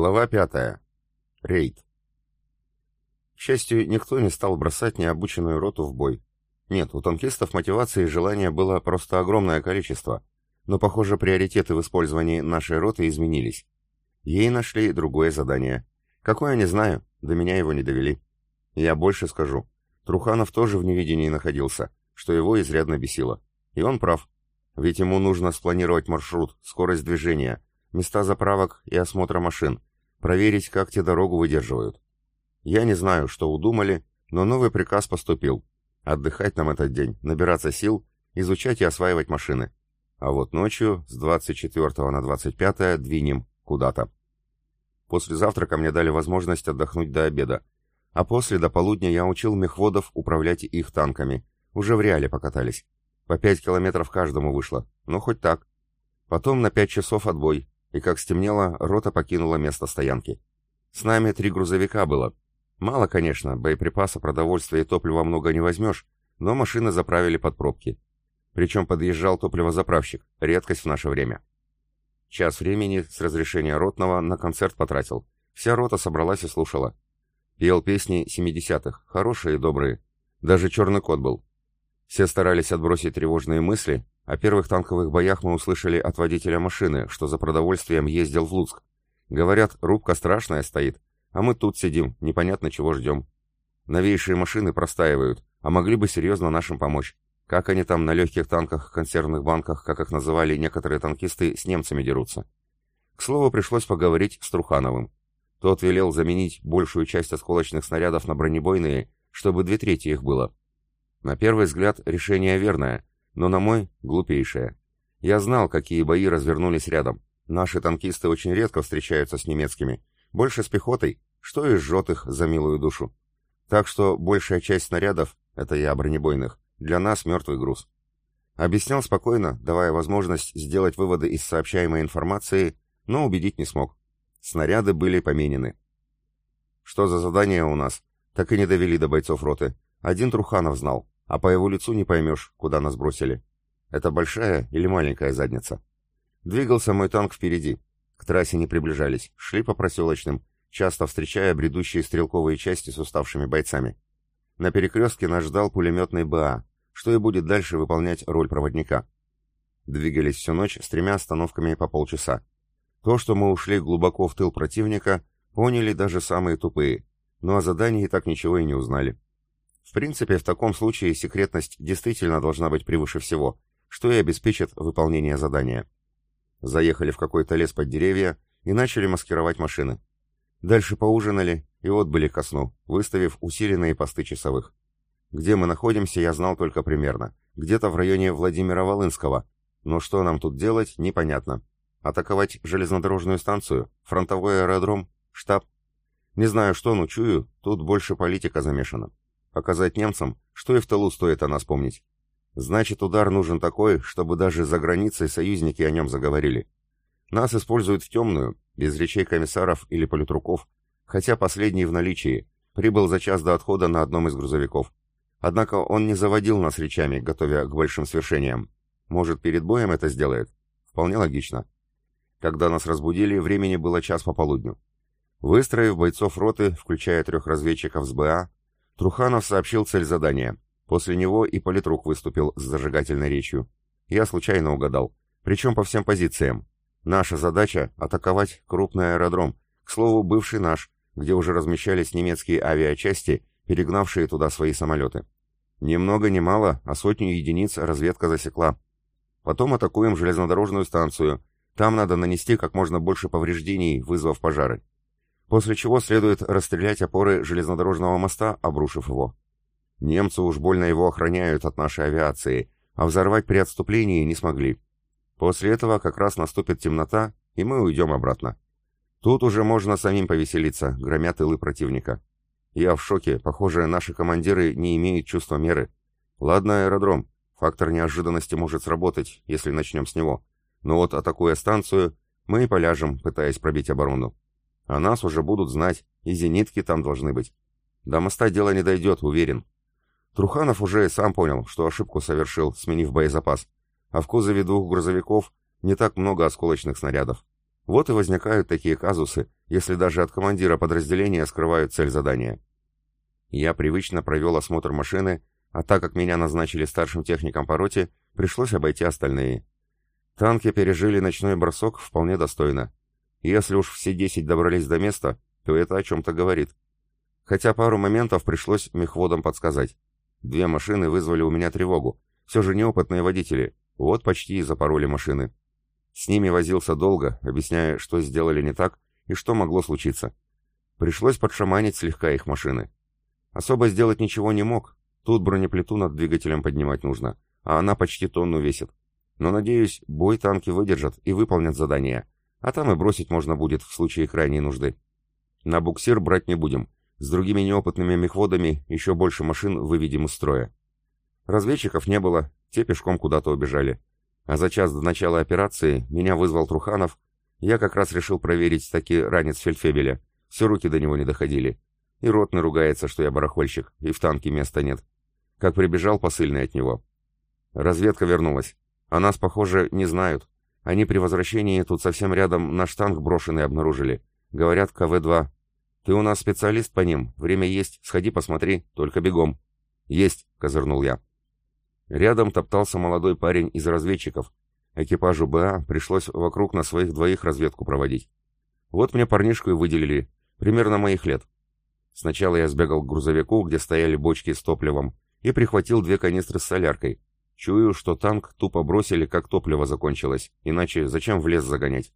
Глава пятая. Рейд. К счастью, никто не стал бросать необученную роту в бой. Нет, у танкистов мотивации и желания было просто огромное количество, но, похоже, приоритеты в использовании нашей роты изменились. Ей нашли другое задание. Какое, не знаю, до меня его не довели. Я больше скажу. Труханов тоже в невидении находился, что его изрядно бесило. И он прав. Ведь ему нужно спланировать маршрут, скорость движения, места заправок и осмотра машин, проверить, как те дорогу выдерживают. Я не знаю, что удумали, но новый приказ поступил. Отдыхать нам этот день, набираться сил, изучать и осваивать машины. А вот ночью с 24 на 25 двинем куда-то. После завтрака мне дали возможность отдохнуть до обеда, а после до полудня я учил мехводов управлять их танками. Уже в реале покатались. По пять километров каждому вышло, но хоть так. Потом на пять часов отбой, и как стемнело, рота покинула место стоянки. С нами три грузовика было. Мало, конечно, боеприпаса, продовольствия и топлива много не возьмешь, но машины заправили под пробки. Причем подъезжал топливозаправщик, редкость в наше время. Час времени с разрешения ротного на концерт потратил. Вся рота собралась и слушала. Пел песни 70-х, хорошие и добрые. Даже черный кот был. Все старались отбросить тревожные мысли, о первых танковых боях мы услышали от водителя машины, что за продовольствием ездил в Луцк. Говорят, рубка страшная стоит, а мы тут сидим, непонятно чего ждем. Новейшие машины простаивают, а могли бы серьезно нашим помочь. Как они там на легких танках, консервных банках, как их называли некоторые танкисты, с немцами дерутся. К слову, пришлось поговорить с Трухановым. Тот велел заменить большую часть осколочных снарядов на бронебойные, чтобы две трети их было. На первый взгляд, решение верное, но на мой — глупейшее. Я знал, какие бои развернулись рядом. Наши танкисты очень редко встречаются с немецкими. Больше с пехотой, что и жжет их за милую душу. Так что большая часть снарядов, это я бронебойных, для нас мертвый груз. Объяснял спокойно, давая возможность сделать выводы из сообщаемой информации, но убедить не смог. Снаряды были поменены. Что за задание у нас? Так и не довели до бойцов роты. Один Труханов знал а по его лицу не поймешь, куда нас бросили. Это большая или маленькая задница. Двигался мой танк впереди. К трассе не приближались, шли по проселочным, часто встречая бредущие стрелковые части с уставшими бойцами. На перекрестке нас ждал пулеметный БА, что и будет дальше выполнять роль проводника. Двигались всю ночь с тремя остановками по полчаса. То, что мы ушли глубоко в тыл противника, поняли даже самые тупые, но о задании так ничего и не узнали. В принципе, в таком случае секретность действительно должна быть превыше всего, что и обеспечит выполнение задания. Заехали в какой-то лес под деревья и начали маскировать машины. Дальше поужинали и отбыли ко сну, выставив усиленные посты часовых. Где мы находимся, я знал только примерно. Где-то в районе Владимира Волынского. Но что нам тут делать, непонятно. Атаковать железнодорожную станцию, фронтовой аэродром, штаб? Не знаю что, но чую, тут больше политика замешана. Показать немцам, что и в тылу стоит о нас помнить. Значит, удар нужен такой, чтобы даже за границей союзники о нем заговорили. Нас используют в темную, без речей комиссаров или политруков, хотя последний в наличии, прибыл за час до отхода на одном из грузовиков. Однако он не заводил нас речами, готовя к большим свершениям. Может, перед боем это сделает? Вполне логично. Когда нас разбудили, времени было час по полудню. Выстроив бойцов роты, включая трех разведчиков с БА, Труханов сообщил цель задания. После него и политрук выступил с зажигательной речью. Я случайно угадал. Причем по всем позициям. Наша задача — атаковать крупный аэродром, к слову, бывший наш, где уже размещались немецкие авиачасти, перегнавшие туда свои самолеты. Ни много ни мало, а сотню единиц разведка засекла. Потом атакуем железнодорожную станцию. Там надо нанести как можно больше повреждений, вызвав пожары после чего следует расстрелять опоры железнодорожного моста, обрушив его. Немцы уж больно его охраняют от нашей авиации, а взорвать при отступлении не смогли. После этого как раз наступит темнота, и мы уйдем обратно. Тут уже можно самим повеселиться, громя тылы противника. Я в шоке, похоже, наши командиры не имеют чувства меры. Ладно, аэродром, фактор неожиданности может сработать, если начнем с него. Но вот атакуя станцию, мы и поляжем, пытаясь пробить оборону. А нас уже будут знать, и зенитки там должны быть. До моста дело не дойдет, уверен. Труханов уже сам понял, что ошибку совершил, сменив боезапас. А в кузове двух грузовиков не так много осколочных снарядов. Вот и возникают такие казусы, если даже от командира подразделения скрывают цель задания. Я привычно провел осмотр машины, а так как меня назначили старшим техником по роте, пришлось обойти остальные. Танки пережили ночной бросок вполне достойно. Если уж все десять добрались до места, то это о чем-то говорит. Хотя пару моментов пришлось мехводам подсказать. Две машины вызвали у меня тревогу. Все же неопытные водители. Вот почти и запороли машины. С ними возился долго, объясняя, что сделали не так и что могло случиться. Пришлось подшаманить слегка их машины. Особо сделать ничего не мог. Тут бронеплиту над двигателем поднимать нужно, а она почти тонну весит. Но, надеюсь, бой танки выдержат и выполнят задание, а там и бросить можно будет в случае крайней нужды. На буксир брать не будем. С другими неопытными мехводами еще больше машин выведем из строя. Разведчиков не было, те пешком куда-то убежали. А за час до начала операции меня вызвал Труханов. Я как раз решил проверить таки ранец фельдфебеля. Все руки до него не доходили. И ротный ругается, что я барахольщик, и в танке места нет. Как прибежал посыльный от него. Разведка вернулась. А нас, похоже, не знают. Они при возвращении тут совсем рядом наш танк брошенный обнаружили. Говорят, КВ-2. Ты у нас специалист по ним. Время есть. Сходи посмотри. Только бегом. Есть, козырнул я. Рядом топтался молодой парень из разведчиков. Экипажу БА пришлось вокруг на своих двоих разведку проводить. Вот мне парнишку и выделили, примерно моих лет. Сначала я сбегал к грузовику, где стояли бочки с топливом, и прихватил две канистры с соляркой. Чую, что танк тупо бросили, как топливо закончилось, иначе зачем в лес загонять?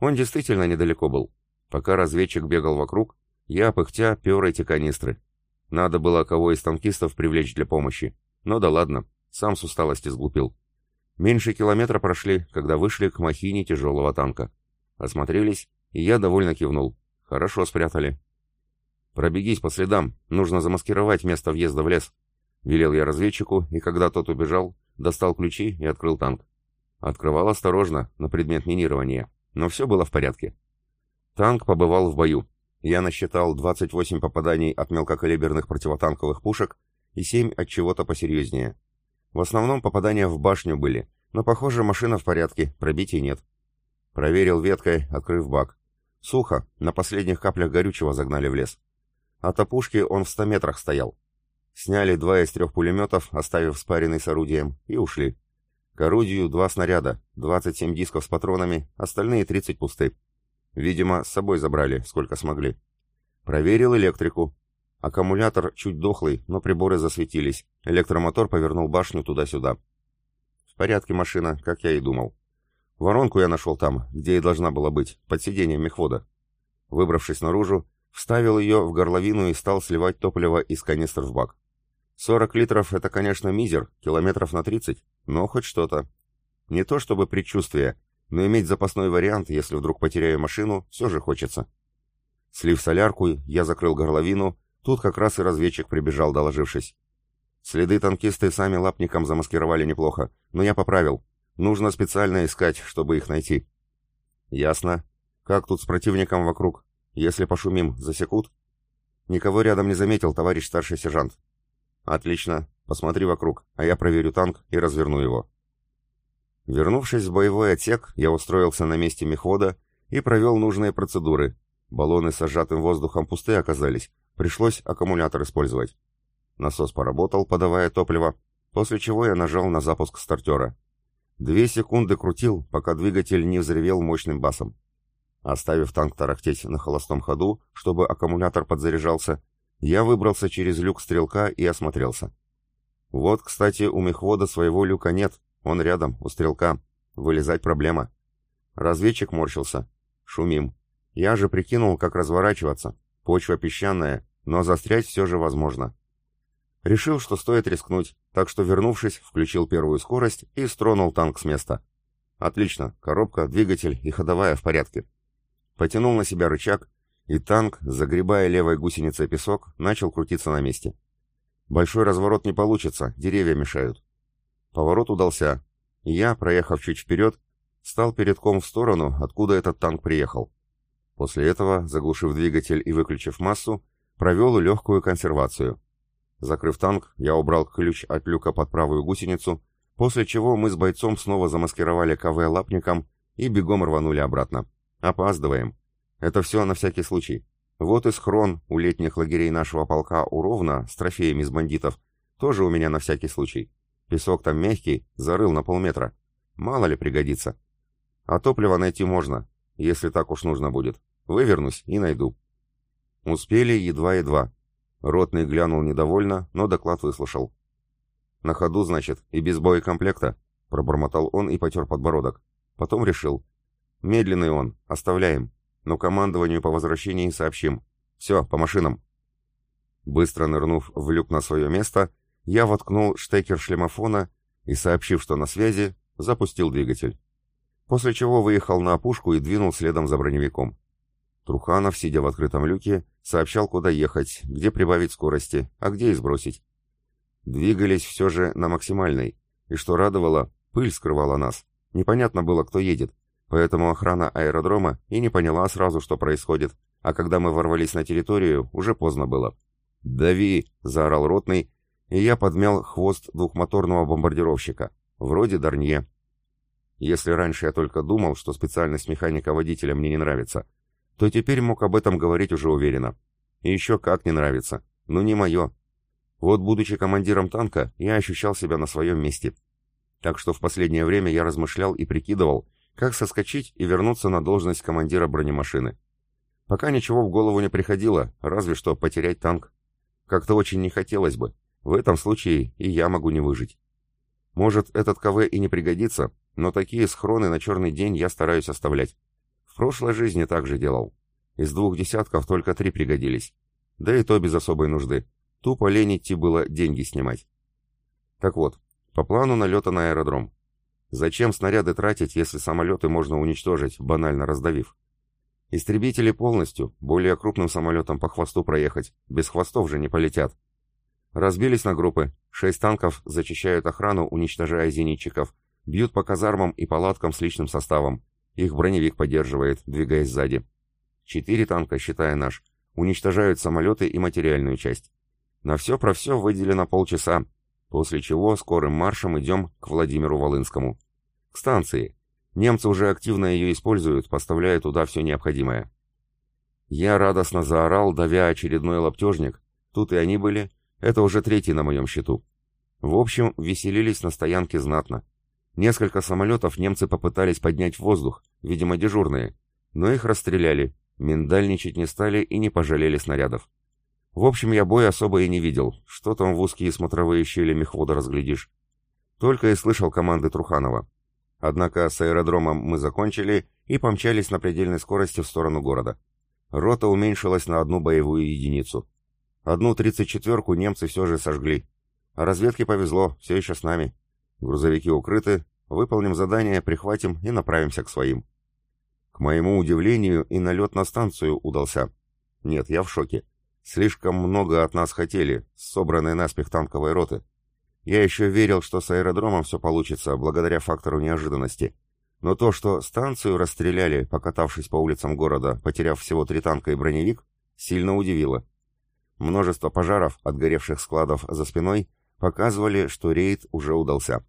Он действительно недалеко был. Пока разведчик бегал вокруг, я, пыхтя, пер эти канистры. Надо было кого из танкистов привлечь для помощи. Но да ладно, сам с усталости сглупил. Меньше километра прошли, когда вышли к махине тяжелого танка. Осмотрелись, и я довольно кивнул. Хорошо спрятали. «Пробегись по следам, нужно замаскировать место въезда в лес», — велел я разведчику, и когда тот убежал, достал ключи и открыл танк. Открывал осторожно, на предмет минирования, но все было в порядке. Танк побывал в бою. Я насчитал 28 попаданий от мелкокалиберных противотанковых пушек и семь от чего-то посерьезнее. В основном попадания в башню были, но, похоже, машина в порядке, пробитий нет. Проверил веткой, открыв бак. Сухо, на последних каплях горючего загнали в лес. От опушки он в ста метрах стоял. Сняли два из трех пулеметов, оставив спаренный с орудием, и ушли. К орудию два снаряда, 27 дисков с патронами, остальные 30 пусты. Видимо, с собой забрали, сколько смогли. Проверил электрику. Аккумулятор чуть дохлый, но приборы засветились. Электромотор повернул башню туда-сюда. В порядке машина, как я и думал. Воронку я нашел там, где и должна была быть, под сиденьем мехвода. Выбравшись наружу, вставил ее в горловину и стал сливать топливо из канистр в бак. 40 литров — это, конечно, мизер, километров на 30, но хоть что-то. Не то чтобы предчувствие, но иметь запасной вариант, если вдруг потеряю машину, все же хочется. Слив солярку, я закрыл горловину, Тут как раз и разведчик прибежал, доложившись. Следы танкисты сами лапником замаскировали неплохо, но я поправил. Нужно специально искать, чтобы их найти. Ясно. Как тут с противником вокруг? Если пошумим, засекут? Никого рядом не заметил, товарищ старший сержант. Отлично. Посмотри вокруг, а я проверю танк и разверну его. Вернувшись в боевой отсек, я устроился на месте мехвода и провел нужные процедуры. Баллоны с сжатым воздухом пустые оказались, Пришлось аккумулятор использовать. Насос поработал, подавая топливо, после чего я нажал на запуск стартера. Две секунды крутил, пока двигатель не взревел мощным басом. Оставив танк тарахтеть на холостом ходу, чтобы аккумулятор подзаряжался, я выбрался через люк стрелка и осмотрелся. Вот, кстати, у мехвода своего люка нет, он рядом, у стрелка. Вылезать проблема. Разведчик морщился. Шумим. Я же прикинул, как разворачиваться. Почва песчаная, но застрять все же возможно. Решил, что стоит рискнуть, так что, вернувшись, включил первую скорость и стронул танк с места. Отлично, коробка, двигатель и ходовая в порядке. Потянул на себя рычаг, и танк, загребая левой гусеницей песок, начал крутиться на месте. Большой разворот не получится, деревья мешают. Поворот удался, я, проехав чуть вперед, стал передком в сторону, откуда этот танк приехал. После этого, заглушив двигатель и выключив массу, Провел легкую консервацию. Закрыв танк, я убрал ключ от люка под правую гусеницу, после чего мы с бойцом снова замаскировали КВ лапником и бегом рванули обратно. Опаздываем. Это все на всякий случай. Вот и схрон у летних лагерей нашего полка у Ровна с трофеями из бандитов. Тоже у меня на всякий случай. Песок там мягкий, зарыл на полметра. Мало ли пригодится. А топливо найти можно, если так уж нужно будет. Вывернусь и найду. Успели едва-едва. Ротный глянул недовольно, но доклад выслушал. «На ходу, значит, и без боекомплекта?» — пробормотал он и потер подбородок. Потом решил. «Медленный он, оставляем, но командованию по возвращении сообщим. Все, по машинам». Быстро нырнув в люк на свое место, я воткнул штекер шлемофона и, сообщив, что на связи, запустил двигатель. После чего выехал на опушку и двинул следом за броневиком. Труханов, сидя в открытом люке, сообщал, куда ехать, где прибавить скорости, а где и сбросить. Двигались все же на максимальной, и что радовало, пыль скрывала нас. Непонятно было, кто едет, поэтому охрана аэродрома и не поняла сразу, что происходит, а когда мы ворвались на территорию, уже поздно было. «Дави!» — заорал ротный, и я подмял хвост двухмоторного бомбардировщика, вроде Дарнье. Если раньше я только думал, что специальность механика-водителя мне не нравится, то теперь мог об этом говорить уже уверенно. И еще как не нравится. Ну не мое. Вот будучи командиром танка, я ощущал себя на своем месте. Так что в последнее время я размышлял и прикидывал, как соскочить и вернуться на должность командира бронемашины. Пока ничего в голову не приходило, разве что потерять танк. Как-то очень не хотелось бы. В этом случае и я могу не выжить. Может, этот КВ и не пригодится, но такие схроны на черный день я стараюсь оставлять. В прошлой жизни так же делал. Из двух десятков только три пригодились. Да и то без особой нужды. Тупо лень идти было деньги снимать. Так вот, по плану налета на аэродром. Зачем снаряды тратить, если самолеты можно уничтожить, банально раздавив? Истребители полностью, более крупным самолетом по хвосту проехать, без хвостов же не полетят. Разбились на группы, шесть танков зачищают охрану, уничтожая зенитчиков, бьют по казармам и палаткам с личным составом, их броневик поддерживает, двигаясь сзади. Четыре танка, считая наш, уничтожают самолеты и материальную часть. На все про все выделено полчаса, после чего скорым маршем идем к Владимиру Волынскому. К станции. Немцы уже активно ее используют, поставляя туда все необходимое. Я радостно заорал, давя очередной лаптежник. Тут и они были. Это уже третий на моем счету. В общем, веселились на стоянке знатно. Несколько самолетов немцы попытались поднять в воздух, видимо дежурные, но их расстреляли, миндальничать не стали и не пожалели снарядов. В общем, я бой особо и не видел, что там в узкие смотровые щели мехвода разглядишь. Только и слышал команды Труханова. Однако с аэродромом мы закончили и помчались на предельной скорости в сторону города. Рота уменьшилась на одну боевую единицу. Одну тридцать четверку немцы все же сожгли. А разведке повезло, все еще с нами. Грузовики укрыты, выполним задание, прихватим и направимся к своим. К моему удивлению, и налет на станцию удался. Нет, я в шоке. Слишком много от нас хотели, собранной наспех танковой роты. Я еще верил, что с аэродромом все получится, благодаря фактору неожиданности. Но то, что станцию расстреляли, покатавшись по улицам города, потеряв всего три танка и броневик, сильно удивило. Множество пожаров, отгоревших складов за спиной, показывали, что рейд уже удался.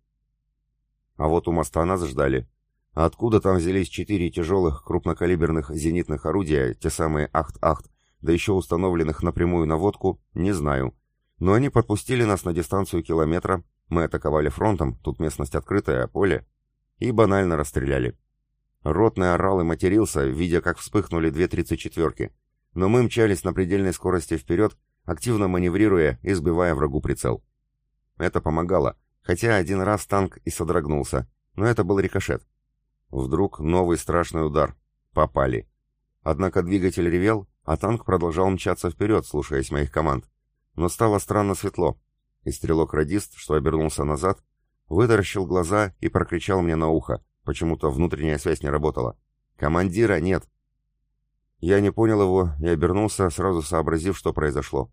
А вот у моста нас ждали. откуда там взялись четыре тяжелых крупнокалиберных зенитных орудия, те самые Ахт-Ахт, да еще установленных напрямую на водку, не знаю. Но они подпустили нас на дистанцию километра, мы атаковали фронтом, тут местность открытая, поле, и банально расстреляли. Ротный орал и матерился, видя, как вспыхнули две тридцать четверки. Но мы мчались на предельной скорости вперед, активно маневрируя и сбивая врагу прицел. Это помогало, Хотя один раз танк и содрогнулся, но это был рикошет. Вдруг новый страшный удар. Попали. Однако двигатель ревел, а танк продолжал мчаться вперед, слушаясь моих команд. Но стало странно светло, и стрелок-радист, что обернулся назад, вытаращил глаза и прокричал мне на ухо. Почему-то внутренняя связь не работала. «Командира нет!» Я не понял его и обернулся, сразу сообразив, что произошло.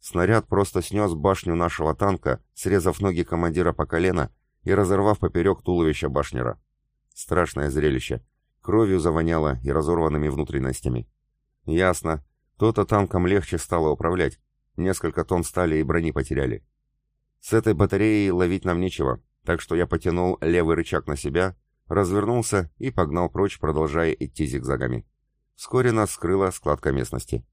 Снаряд просто снес башню нашего танка, срезав ноги командира по колено и разорвав поперек туловища башнера. Страшное зрелище. Кровью завоняло и разорванными внутренностями. Ясно. То-то танком легче стало управлять. Несколько тонн стали и брони потеряли. С этой батареей ловить нам нечего, так что я потянул левый рычаг на себя, развернулся и погнал прочь, продолжая идти зигзагами. Вскоре нас скрыла складка местности.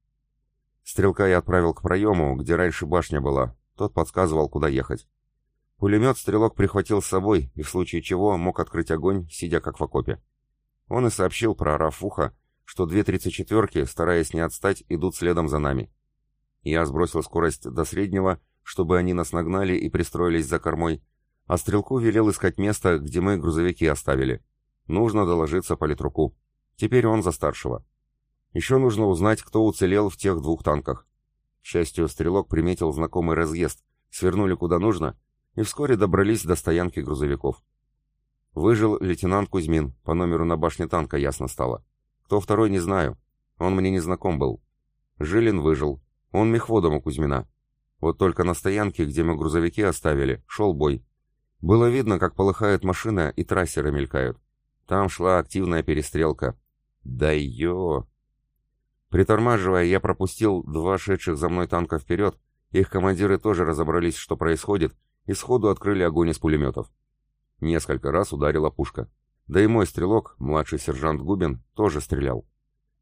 Стрелка я отправил к проему, где раньше башня была. Тот подсказывал, куда ехать. Пулемет стрелок прихватил с собой и в случае чего мог открыть огонь, сидя как в окопе. Он и сообщил, проорав в ухо, что две тридцать четверки, стараясь не отстать, идут следом за нами. Я сбросил скорость до среднего, чтобы они нас нагнали и пристроились за кормой, а стрелку велел искать место, где мы грузовики оставили. Нужно доложиться политруку. Теперь он за старшего. Еще нужно узнать, кто уцелел в тех двух танках. К счастью, стрелок приметил знакомый разъезд, свернули куда нужно, и вскоре добрались до стоянки грузовиков. Выжил лейтенант Кузьмин, по номеру на башне танка ясно стало. Кто второй, не знаю. Он мне не знаком был. Жилин выжил. Он мехводом у Кузьмина. Вот только на стоянке, где мы грузовики оставили, шел бой. Было видно, как полыхает машина и трассеры мелькают. Там шла активная перестрелка. Да ё! Притормаживая, я пропустил два шедших за мной танка вперед. Их командиры тоже разобрались, что происходит, и сходу открыли огонь из пулеметов. Несколько раз ударила пушка. Да и мой стрелок, младший сержант Губин, тоже стрелял.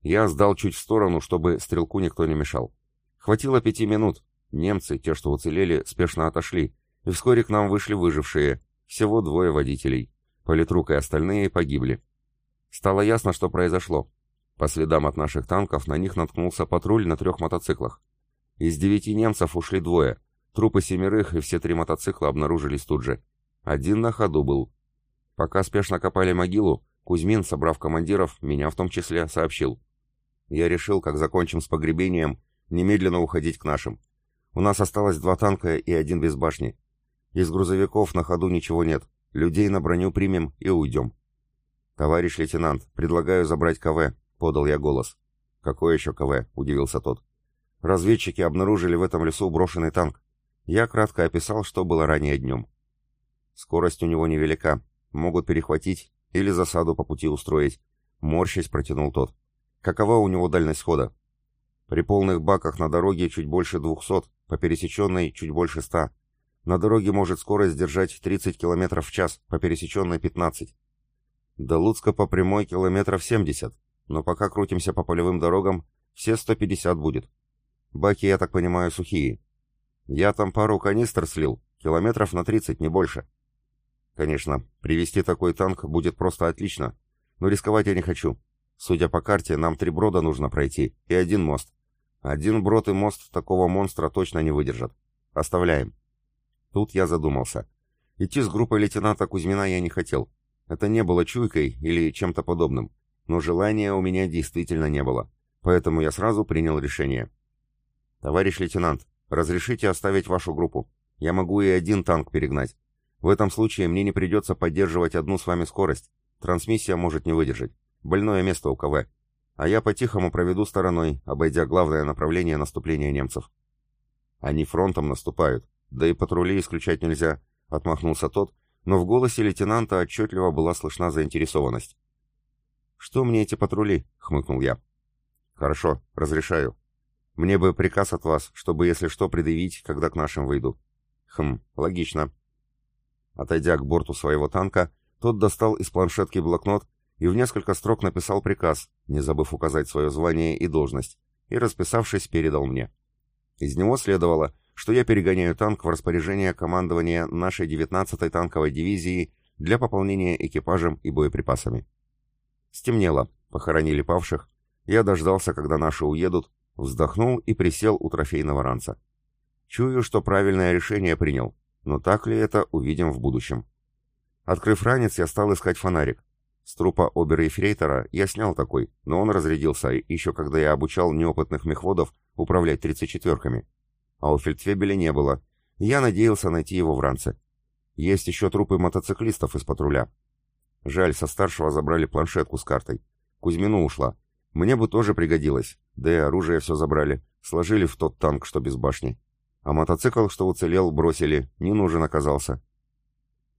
Я сдал чуть в сторону, чтобы стрелку никто не мешал. Хватило пяти минут. Немцы, те, что уцелели, спешно отошли, и вскоре к нам вышли выжившие, всего двое водителей. Политрук и остальные погибли. Стало ясно, что произошло. По следам от наших танков на них наткнулся патруль на трех мотоциклах. Из девяти немцев ушли двое. Трупы семерых и все три мотоцикла обнаружились тут же. Один на ходу был. Пока спешно копали могилу, Кузьмин, собрав командиров, меня в том числе, сообщил. Я решил, как закончим с погребением, немедленно уходить к нашим. У нас осталось два танка и один без башни. Из грузовиков на ходу ничего нет. Людей на броню примем и уйдем. «Товарищ лейтенант, предлагаю забрать КВ», — подал я голос. «Какой еще КВ?» — удивился тот. «Разведчики обнаружили в этом лесу брошенный танк. Я кратко описал, что было ранее днем. Скорость у него невелика, могут перехватить или засаду по пути устроить. Морщись протянул тот. Какова у него дальность хода? При полных баках на дороге чуть больше 200, по пересеченной чуть больше 100. На дороге может скорость держать 30 км в час, по пересеченной 15. До Луцка по прямой километров 70, но пока крутимся по полевым дорогам, все 150 будет. Баки, я так понимаю, сухие. Я там пару канистр слил, километров на 30, не больше. Конечно, привести такой танк будет просто отлично, но рисковать я не хочу. Судя по карте, нам три брода нужно пройти и один мост. Один брод и мост такого монстра точно не выдержат. Оставляем. Тут я задумался. Идти с группой лейтенанта Кузьмина я не хотел. Это не было чуйкой или чем-то подобным. Но желания у меня действительно не было. Поэтому я сразу принял решение. «Товарищ лейтенант, разрешите оставить вашу группу. Я могу и один танк перегнать. В этом случае мне не придется поддерживать одну с вами скорость. Трансмиссия может не выдержать. Больное место у КВ. А я по-тихому проведу стороной, обойдя главное направление наступления немцев. Они фронтом наступают. Да и патрули исключать нельзя, отмахнулся тот, но в голосе лейтенанта отчетливо была слышна заинтересованность. «Что мне эти патрули?» — хмыкнул я. «Хорошо, разрешаю. Мне бы приказ от вас, чтобы, если что, предъявить, когда к нашим выйду». «Хм, логично». Отойдя к борту своего танка, тот достал из планшетки блокнот и в несколько строк написал приказ, не забыв указать свое звание и должность, и, расписавшись, передал мне. Из него следовало, что я перегоняю танк в распоряжение командования нашей 19-й танковой дивизии для пополнения экипажем и боеприпасами. Стемнело, похоронили павших, я дождался, когда наши уедут, вздохнул и присел у трофейного ранца. Чую, что правильное решение принял, но так ли это, увидим в будущем. Открыв ранец, я стал искать фонарик. С трупа обер-ефрейтора я снял такой, но он разрядился, еще когда я обучал неопытных мехводов управлять тридцать четверками а у фельдфебеля не было. Я надеялся найти его в ранце. Есть еще трупы мотоциклистов из патруля. Жаль, со старшего забрали планшетку с картой. Кузьмину ушла. Мне бы тоже пригодилось. Да и оружие все забрали. Сложили в тот танк, что без башни. А мотоцикл, что уцелел, бросили. Не нужен оказался.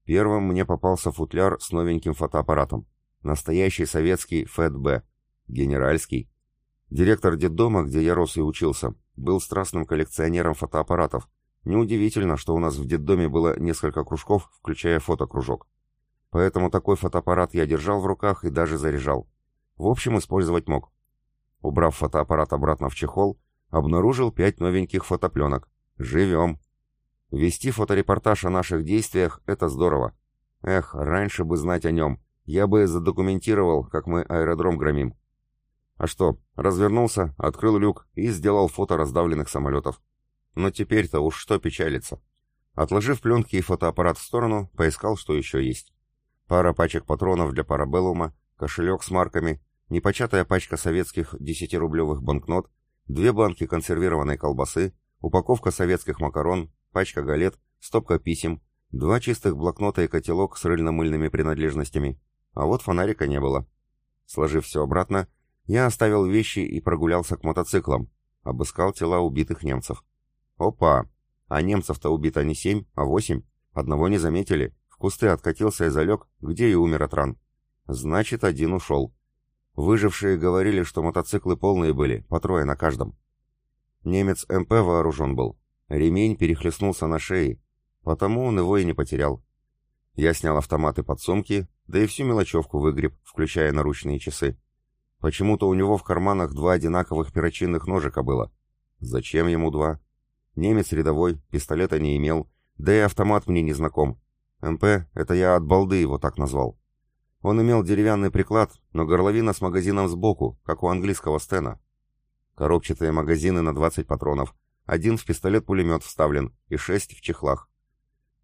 Первым мне попался футляр с новеньким фотоаппаратом. Настоящий советский ФЭД-Б. Генеральский. Директор детдома, где я рос и учился, был страстным коллекционером фотоаппаратов. Неудивительно, что у нас в детдоме было несколько кружков, включая фотокружок. поэтому такой фотоаппарат я держал в руках и даже заряжал. В общем, использовать мог. Убрав фотоаппарат обратно в чехол, обнаружил пять новеньких фотопленок. Живем. Вести фоторепортаж о наших действиях — это здорово. Эх, раньше бы знать о нем. Я бы задокументировал, как мы аэродром громим. А что, развернулся, открыл люк и сделал фото раздавленных самолетов. Но теперь-то уж что печалиться. Отложив пленки и фотоаппарат в сторону, поискал, что еще есть. Пара пачек патронов для парабеллума, кошелек с марками, непочатая пачка советских 10-рублевых банкнот, две банки консервированной колбасы, упаковка советских макарон, пачка галет, стопка писем, два чистых блокнота и котелок с рыльно-мыльными принадлежностями. А вот фонарика не было. Сложив все обратно, я оставил вещи и прогулялся к мотоциклам, обыскал тела убитых немцев. Опа! А немцев-то убито не семь, а восемь. Одного не заметили. В кусты откатился и залег, где и умер от ран. Значит, один ушел. Выжившие говорили, что мотоциклы полные были, по трое на каждом. Немец МП вооружен был. Ремень перехлестнулся на шее, потому он его и не потерял. Я снял автоматы под сумки, да и всю мелочевку выгреб, включая наручные часы. Почему-то у него в карманах два одинаковых перочинных ножика было. Зачем ему два? Немец рядовой, пистолета не имел, да и автомат мне не знаком. МП — это я от балды его так назвал. Он имел деревянный приклад, но горловина с магазином сбоку, как у английского стена. Коробчатые магазины на 20 патронов, один в пистолет-пулемет вставлен и шесть в чехлах.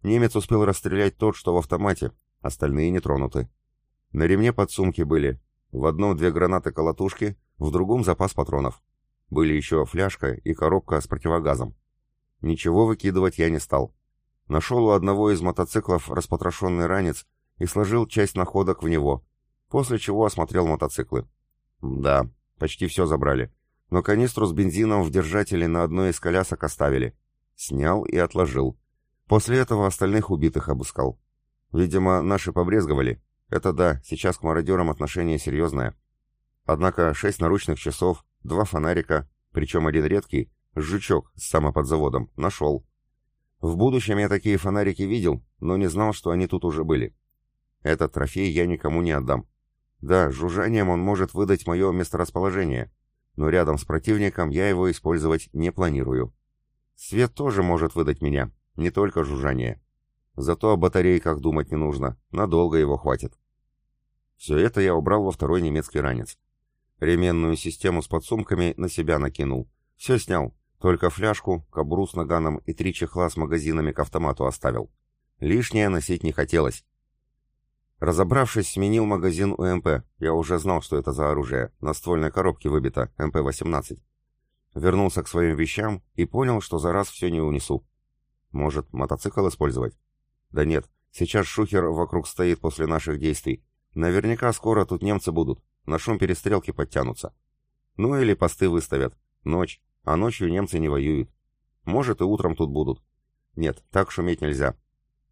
Немец успел расстрелять тот, что в автомате, остальные не тронуты. На ремне подсумки были. В одном две гранаты-колотушки, в другом запас патронов. Были еще фляжка и коробка с противогазом. Ничего выкидывать я не стал. Нашел у одного из мотоциклов распотрошенный ранец и сложил часть находок в него, после чего осмотрел мотоциклы. Да, почти все забрали. Но канистру с бензином в держателе на одной из колясок оставили. Снял и отложил. После этого остальных убитых обыскал. Видимо, наши побрезговали. Это да, сейчас к мародерам отношение серьезное. Однако шесть наручных часов, два фонарика, причем один редкий, жучок с самоподзаводом, нашел. В будущем я такие фонарики видел, но не знал, что они тут уже были. Этот трофей я никому не отдам. Да, жужжанием он может выдать мое месторасположение, но рядом с противником я его использовать не планирую. Свет тоже может выдать меня, не только жужжание. Зато о батарейках думать не нужно, надолго его хватит. Все это я убрал во второй немецкий ранец. Ременную систему с подсумками на себя накинул. Все снял, только фляжку, кобру с наганом и три чехла с магазинами к автомату оставил. Лишнее носить не хотелось. Разобравшись, сменил магазин УМП. Я уже знал, что это за оружие. На ствольной коробке выбито МП-18. Вернулся к своим вещам и понял, что за раз все не унесу. Может, мотоцикл использовать? Да нет, сейчас шухер вокруг стоит после наших действий. Наверняка скоро тут немцы будут. На шум перестрелки подтянутся. Ну или посты выставят. Ночь. А ночью немцы не воюют. Может и утром тут будут. Нет, так шуметь нельзя.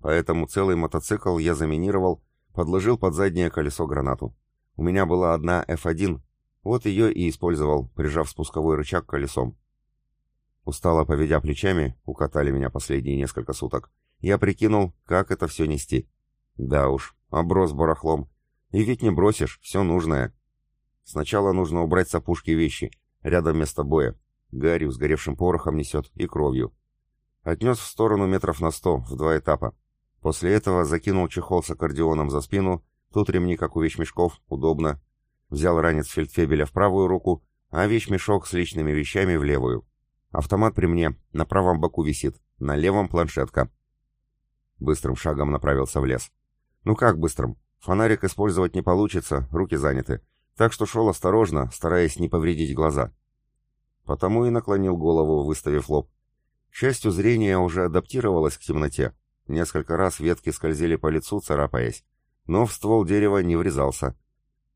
Поэтому целый мотоцикл я заминировал Подложил под заднее колесо гранату. У меня была одна F1, вот ее и использовал, прижав спусковой рычаг колесом. Устало поведя плечами, укатали меня последние несколько суток, я прикинул, как это все нести. Да уж, оброс барахлом. И ведь не бросишь, все нужное. Сначала нужно убрать с опушки вещи, рядом место боя. Гарью сгоревшим порохом несет и кровью. Отнес в сторону метров на сто, в два этапа. После этого закинул чехол с аккордеоном за спину, тут ремни, как у вещмешков, удобно. Взял ранец фельдфебеля в правую руку, а вещмешок с личными вещами в левую. Автомат при мне, на правом боку висит, на левом планшетка. Быстрым шагом направился в лес. Ну как быстрым? Фонарик использовать не получится, руки заняты. Так что шел осторожно, стараясь не повредить глаза. Потому и наклонил голову, выставив лоб. К счастью, зрение уже адаптировалось к темноте, Несколько раз ветки скользили по лицу, царапаясь, но в ствол дерева не врезался.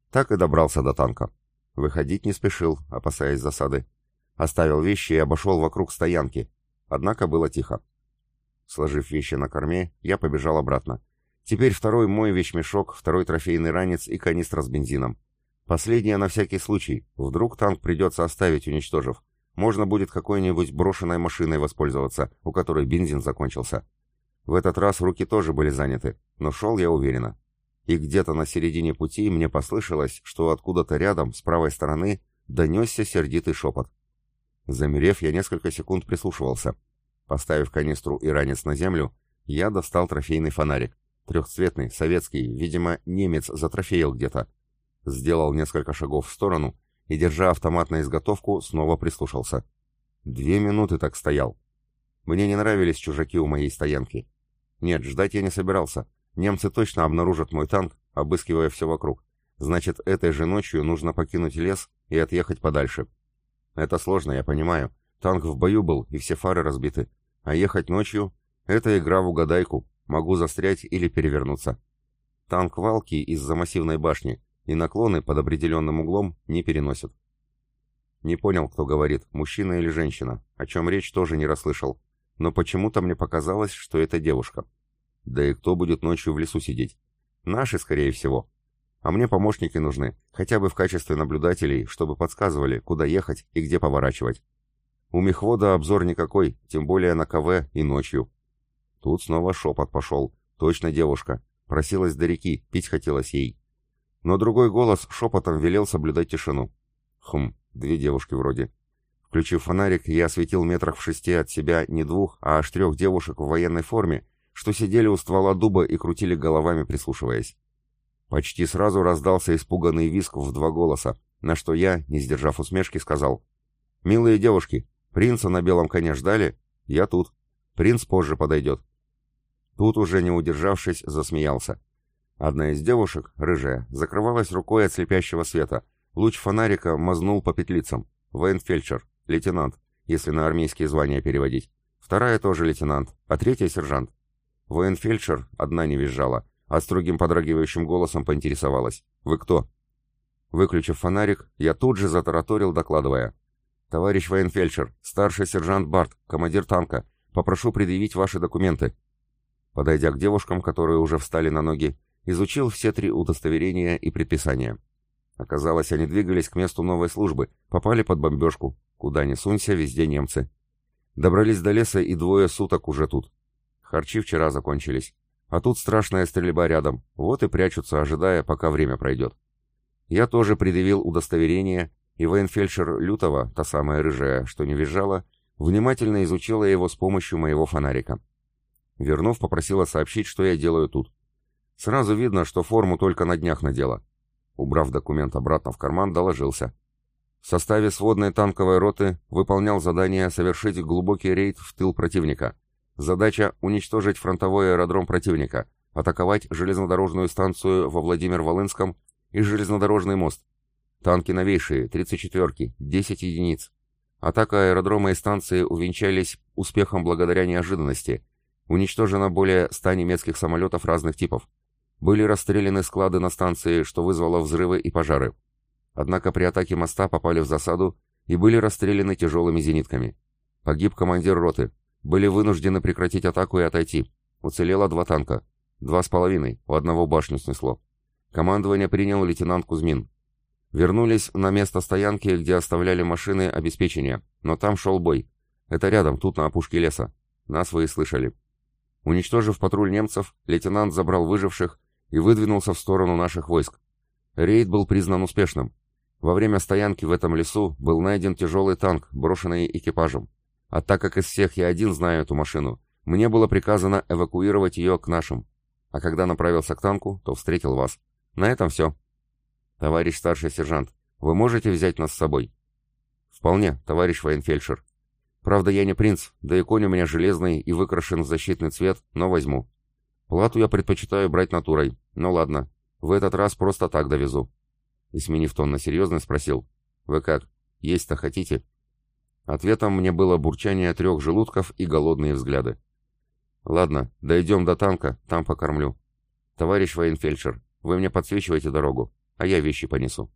Так и добрался до танка. Выходить не спешил, опасаясь засады. Оставил вещи и обошел вокруг стоянки. Однако было тихо. Сложив вещи на корме, я побежал обратно. Теперь второй мой вещмешок, второй трофейный ранец и канистра с бензином. Последнее на всякий случай. Вдруг танк придется оставить, уничтожив. Можно будет какой-нибудь брошенной машиной воспользоваться, у которой бензин закончился. В этот раз руки тоже были заняты, но шел я уверенно. и где-то на середине пути мне послышалось, что откуда-то рядом, с правой стороны, донесся сердитый шепот. Замерев, я несколько секунд прислушивался. Поставив канистру и ранец на землю, я достал трофейный фонарик. Трехцветный, советский, видимо, немец затрофеил где-то. Сделал несколько шагов в сторону и, держа автомат на изготовку, снова прислушался. Две минуты так стоял. Мне не нравились чужаки у моей стоянки. Нет, ждать я не собирался. Немцы точно обнаружат мой танк, обыскивая все вокруг. Значит, этой же ночью нужно покинуть лес и отъехать подальше. Это сложно, я понимаю. Танк в бою был, и все фары разбиты. А ехать ночью — это игра в угадайку. Могу застрять или перевернуться. Танк валки из-за массивной башни, и наклоны под определенным углом не переносят. Не понял, кто говорит, мужчина или женщина, о чем речь тоже не расслышал, но почему-то мне показалось, что это девушка. Да и кто будет ночью в лесу сидеть? Наши, скорее всего. А мне помощники нужны, хотя бы в качестве наблюдателей, чтобы подсказывали, куда ехать и где поворачивать. У мехвода обзор никакой, тем более на КВ и ночью. Тут снова шепот пошел. Точно девушка. Просилась до реки, пить хотелось ей. Но другой голос шепотом велел соблюдать тишину. Хм, две девушки вроде. Включив фонарик, я осветил метрах в шести от себя не двух, а аж трех девушек в военной форме, что сидели у ствола дуба и крутили головами, прислушиваясь. Почти сразу раздался испуганный визг в два голоса, на что я, не сдержав усмешки, сказал. «Милые девушки, принца на белом коне ждали? Я тут. Принц позже подойдет». Тут уже не удержавшись, засмеялся. Одна из девушек, рыжая, закрывалась рукой от слепящего света. Луч фонарика мазнул по петлицам. Военфельдшер, лейтенант, если на армейские звания переводить. Вторая тоже лейтенант, а третья сержант. Военфельдшер одна не визжала, а строгим подрагивающим голосом поинтересовалась. «Вы кто?» Выключив фонарик, я тут же затараторил, докладывая. «Товарищ военфельдшер, старший сержант Барт, командир танка, попрошу предъявить ваши документы». Подойдя к девушкам, которые уже встали на ноги, изучил все три удостоверения и предписания. Оказалось, они двигались к месту новой службы, попали под бомбежку. Куда ни сунься, везде немцы. Добрались до леса и двое суток уже тут. Харчи вчера закончились. А тут страшная стрельба рядом, вот и прячутся, ожидая, пока время пройдет. Я тоже предъявил удостоверение, и военфельдшер Лютова, та самая рыжая, что не визжала, внимательно изучила его с помощью моего фонарика. Вернув, попросила сообщить, что я делаю тут. Сразу видно, что форму только на днях надела. Убрав документ обратно в карман, доложился. В составе сводной танковой роты выполнял задание совершить глубокий рейд в тыл противника. Задача – уничтожить фронтовой аэродром противника, атаковать железнодорожную станцию во Владимир-Волынском и железнодорожный мост. Танки новейшие, 34-ки, 10 единиц. Атака аэродрома и станции увенчались успехом благодаря неожиданности. Уничтожено более 100 немецких самолетов разных типов. Были расстреляны склады на станции, что вызвало взрывы и пожары. Однако при атаке моста попали в засаду и были расстреляны тяжелыми зенитками. Погиб командир роты, были вынуждены прекратить атаку и отойти. Уцелело два танка. Два с половиной, у одного башню снесло. Командование принял лейтенант Кузьмин. Вернулись на место стоянки, где оставляли машины обеспечения, но там шел бой. Это рядом, тут на опушке леса. Нас вы и слышали. Уничтожив патруль немцев, лейтенант забрал выживших и выдвинулся в сторону наших войск. Рейд был признан успешным. Во время стоянки в этом лесу был найден тяжелый танк, брошенный экипажем. А так как из всех я один знаю эту машину, мне было приказано эвакуировать ее к нашим. А когда направился к танку, то встретил вас. На этом все. Товарищ старший сержант, вы можете взять нас с собой? Вполне, товарищ военфельдшер. Правда, я не принц, да и конь у меня железный и выкрашен в защитный цвет, но возьму. Плату я предпочитаю брать натурой. Ну ладно, в этот раз просто так довезу. И сменив тон на серьезный, спросил. Вы как, есть-то хотите? Ответом мне было бурчание трех желудков и голодные взгляды. «Ладно, дойдем до танка, там покормлю. Товарищ военфельдшер, вы мне подсвечиваете дорогу, а я вещи понесу».